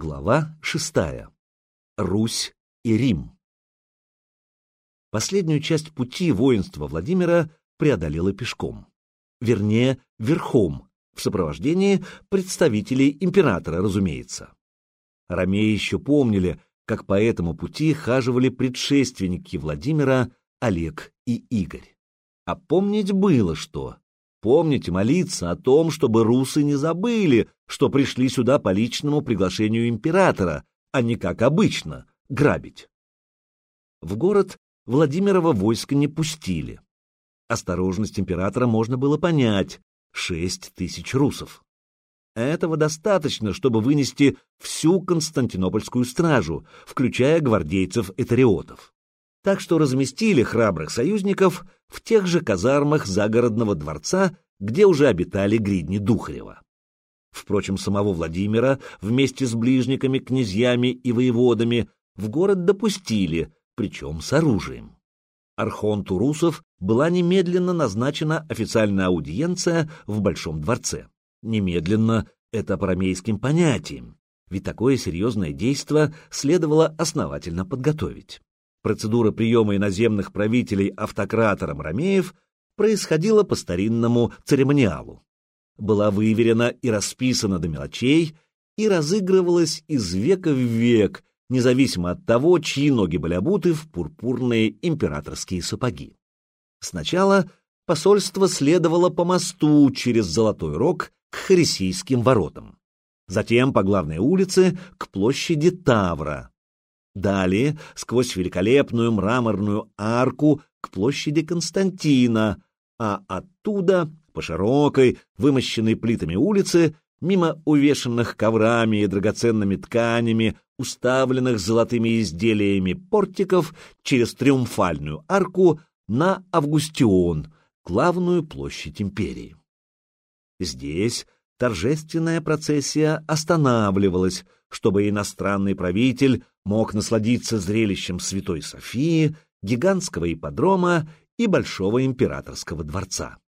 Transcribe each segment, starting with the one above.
Глава шестая. Русь и Рим. Последнюю часть пути воинства Владимира преодолело пешком. Вернее, верхом, в сопровождении представителей императора, разумеется. Ромеи еще помнили, как по этому пути хаживали предшественники Владимира Олег и Игорь. А помнить было что. Помните молиться о том, чтобы русы не забыли, что пришли сюда по личному приглашению императора, а не как обычно, грабить. В город Владимирова войска не пустили. Осторожность императора можно было понять — шесть тысяч русов. Этого достаточно, чтобы вынести всю Константинопольскую стражу, включая гвардейцев-этариотов. Так что разместили храбрых союзников в тех же казармах загородного дворца, где уже обитали гридни Духарева. Впрочем, самого Владимира вместе с ближниками, князьями и воеводами в город допустили, причем с оружием. Архонту русов была немедленно назначена официальная аудиенция в Большом дворце. Немедленно — это парамейским понятием, ведь такое серьезное действо следовало основательно подготовить. Процедура приема иноземных правителей автократором Ромеев происходила по старинному церемониалу. Была выверена и расписана до мелочей и разыгрывалась из века в век, независимо от того, чьи ноги были обуты в пурпурные императорские сапоги. Сначала посольство следовало по мосту через Золотой Рог к Харисийским воротам, затем по главной улице к площади Тавра, далее сквозь великолепную мраморную арку к площади Константина, а оттуда по широкой, вымощенной плитами улице, мимо увешанных коврами и драгоценными тканями, уставленных золотыми изделиями портиков, через триумфальную арку на Августион, главную площадь империи. Здесь торжественная процессия останавливалась, чтобы иностранный правитель мог насладиться зрелищем Святой Софии, гигантского ипподрома и Большого императорского дворца.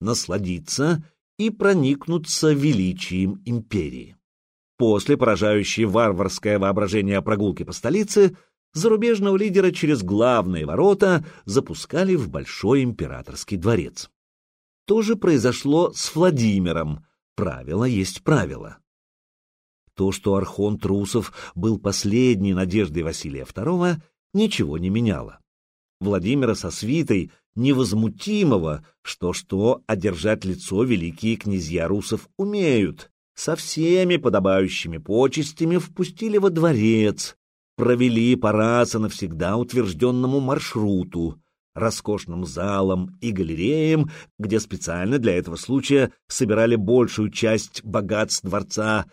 Насладиться и проникнуться величием империи. После поражающей варварское воображение прогулки по столице, зарубежного лидера через главные ворота запускали в Большой императорский дворец. То же произошло с Владимиром. Правило есть правило. То, что Архон Трусов был последней надеждой Василия II, ничего не меняло. Владимира со свитой, невозмутимого, что-что одержать лицо великие князья русов умеют, со всеми подобающими почестями впустили во дворец, провели по раз и навсегда утвержденному маршруту, роскошным залам и галереям, где специально для этого случая собирали большую часть богатств дворца,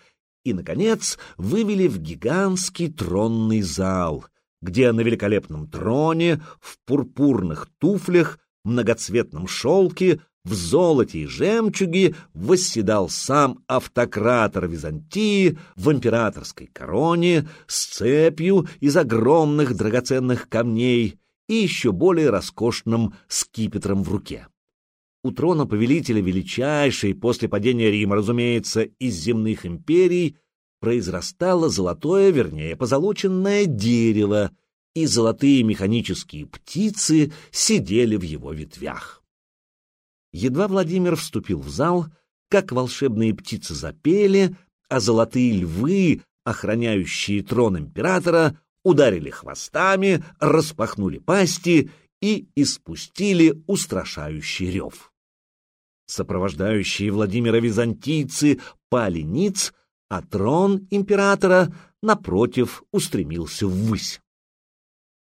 и, наконец, вывели в гигантский тронный зал — где на великолепном троне, в пурпурных туфлях, многоцветном шелке, в золоте и жемчуге восседал сам автократор Византии в императорской короне с цепью из огромных драгоценных камней и еще более роскошным скипетром в руке. У трона повелителя величайшей после падения Рима, разумеется, из земных империй, произрастало золотое, вернее, позолоченное дерево, и золотые механические птицы сидели в его ветвях. Едва Владимир вступил в зал, как волшебные птицы запели, а золотые львы, охраняющие трон императора, ударили хвостами, распахнули пасти и испустили устрашающий рев. Сопровождающие Владимира византийцы пали ниц, а трон императора, напротив, устремился ввысь.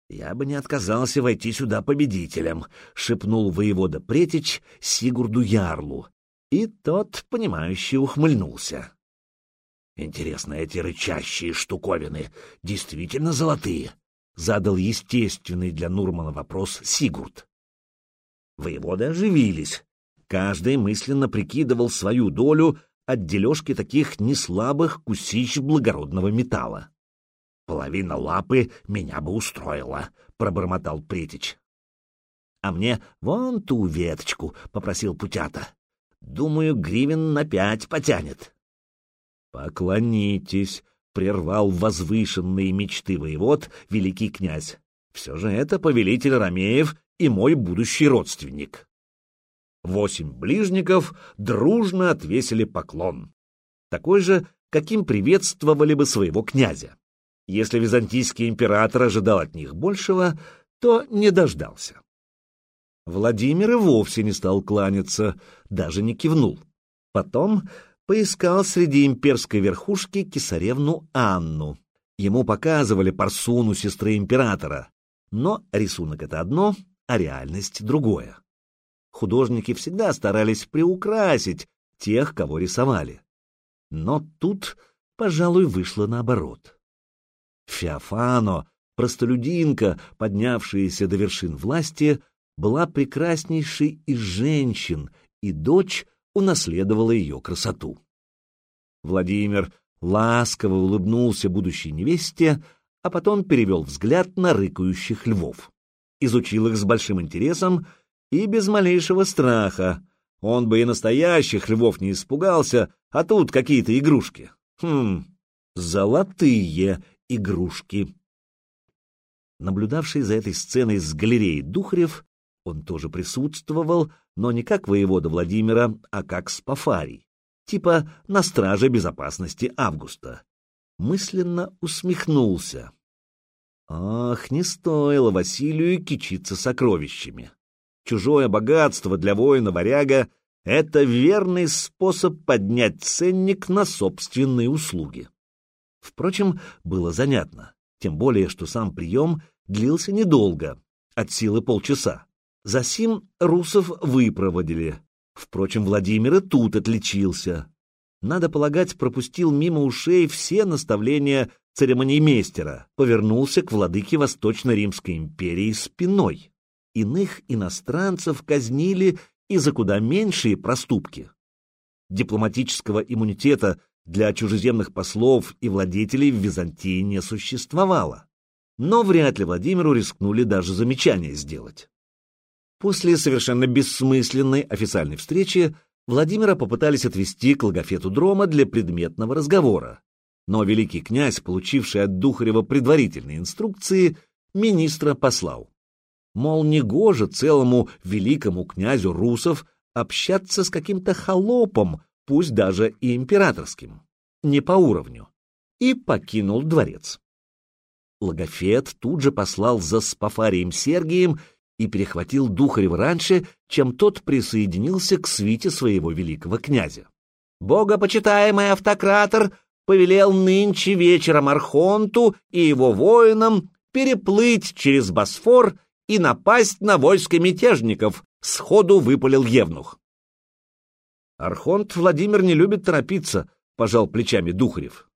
«Я бы не отказался войти сюда победителем», — шепнул воевода Претич Сигурду Ярлу, и тот, понимающе ухмыльнулся. «Интересно, эти рычащие штуковины действительно золотые?» — задал естественный для Нурмана вопрос Сигурд. Воеводы оживились. Каждый мысленно прикидывал свою долю от дележки таких неслабых кусищ благородного металла. «Половина лапы меня бы устроила», — пробормотал Претич. «А мне вон ту веточку», — попросил Путята. «Думаю, гривен на пять потянет». «Поклонитесь», прервал возвышенные мечты воевод великий князь. Все же это повелитель Ромеев и мой будущий родственник. Восемь ближников дружно отвесили поклон. Такой же, каким приветствовали бы своего князя. Если византийский император ожидал от них большего, то не дождался. Владимир и вовсе не стал кланяться, даже не кивнул. Потом поискал среди имперской верхушки кесаревну Анну. Ему показывали парсуну сестры императора, но рисунок — это одно, а реальность — другое. Художники всегда старались приукрасить тех, кого рисовали. Но тут, пожалуй, вышло наоборот. Феофано, простолюдинка, поднявшаяся до вершин власти, была прекраснейшей из женщин, и дочь унаследовала ее красоту. Владимир ласково улыбнулся будущей невесте, а потом перевел взгляд на рыкающих львов. Изучил их с большим интересом и без малейшего страха. Он бы и настоящих львов не испугался, а тут какие-то игрушки. Хм, золотые игрушки. Наблюдавший за этой сценой с галереи Духарев, он тоже присутствовал, но не как воевода Владимира, а как спафарий, типа на страже безопасности Августа. Мысленно усмехнулся. Ах, не стоило Василию кичиться сокровищами. Чужое богатство для воина-варяга — это верный способ поднять ценник на собственные услуги. Впрочем, было занятно, тем более, что сам прием длился недолго, от силы полчаса. Засим русов выпроводили. Впрочем, Владимир и тут отличился. Надо полагать, пропустил мимо ушей все наставления церемониймейстера, повернулся к владыке Восточно-Римской империи спиной. Иных иностранцев казнили и за куда меньшие проступки. Дипломатического иммунитета для чужеземных послов и владетелей в Византии не существовало. Но вряд ли Владимиру рискнули даже замечание сделать. После совершенно бессмысленной официальной встречи Владимира попытались отвести к логофету Дрома для предметного разговора. Но великий князь, получивший от Духарева предварительные инструкции, министра послал. Мол, негоже целому великому князю русов общаться с каким-то холопом, пусть даже и императорским, не по уровню, и покинул дворец. Логофет тут же послал за Спафарием Сергием и перехватил Духарева раньше, чем тот присоединился к свите своего великого князя. Богопочитаемый автократор повелел нынче вечером Архонту и его воинам переплыть через Босфор и напасть на войско мятежников, сходу выпалил Евнух. Архонт Владимир не любит торопиться, пожал плечами Духарев.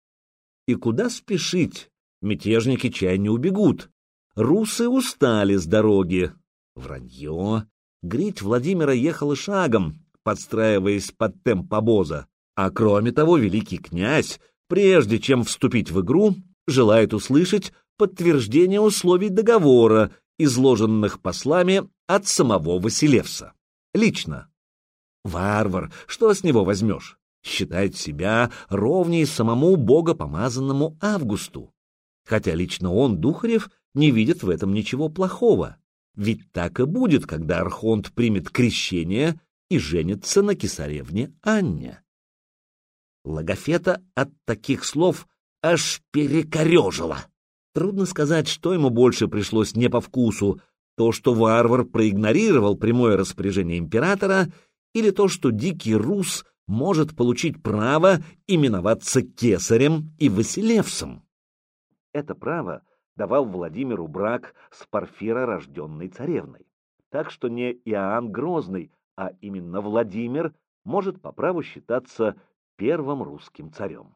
И куда спешить? Мятежники чай не убегут. Русы устали с дороги, Вранье. Грить Владимира ехала шагом, подстраиваясь под темп обоза. А кроме того, великий князь, прежде чем вступить в игру, желает услышать подтверждение условий договора, изложенных послами от самого Василевса. Лично. Варвар, что с него возьмешь? Считает себя ровней самому богопомазанному Августу. Хотя лично он, Духарев, не видит в этом ничего плохого. Ведь так и будет, когда Архонт примет крещение и женится на кесаревне Анне. Логофета от таких слов аж перекорежило. Трудно сказать, что ему больше пришлось не по вкусу, то, что варвар проигнорировал прямое распоряжение императора, или то, что дикий рус может получить право именоваться кесарем и Василевсом. Это право давал Владимиру брак с Порфиророжденной царевной. Так что не Иоанн Грозный, а именно Владимир может по праву считаться первым русским царем.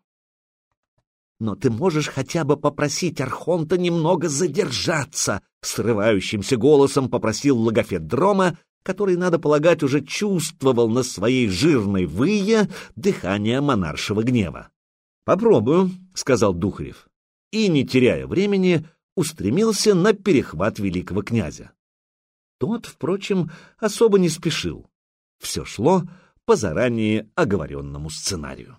«Но ты можешь хотя бы попросить Архонта немного задержаться», — срывающимся голосом попросил логофет Дрома, который, надо полагать, уже чувствовал на своей жирной вые дыхание монаршего гнева. «Попробую», — сказал Духарев и, не теряя времени, устремился на перехват великого князя. Тот, впрочем, особо не спешил. Все шло по заранее оговоренному сценарию.